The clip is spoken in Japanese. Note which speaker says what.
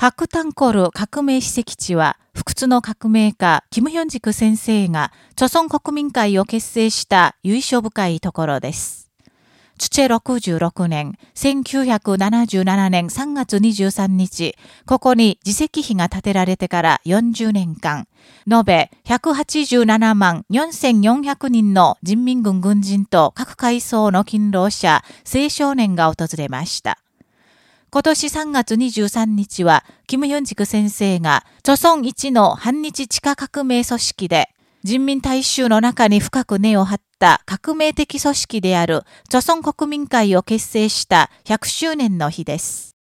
Speaker 1: 白炭コル革命史跡地は、不屈の革命家、キム・ヒョンジク先生が、著村国民会を結成した由緒深いところです。チチェ66年、1977年3月23日、ここに自責碑が建てられてから40年間、延べ187万4400人の人民軍軍人と各階層の勤労者、青少年が訪れました。今年3月23日は、キム・ヨンジク先生が、著孫一の反日地下革命組織で、人民大衆の中に深く根を張った革命的組織である、著孫国民会を結成した100周年の日です。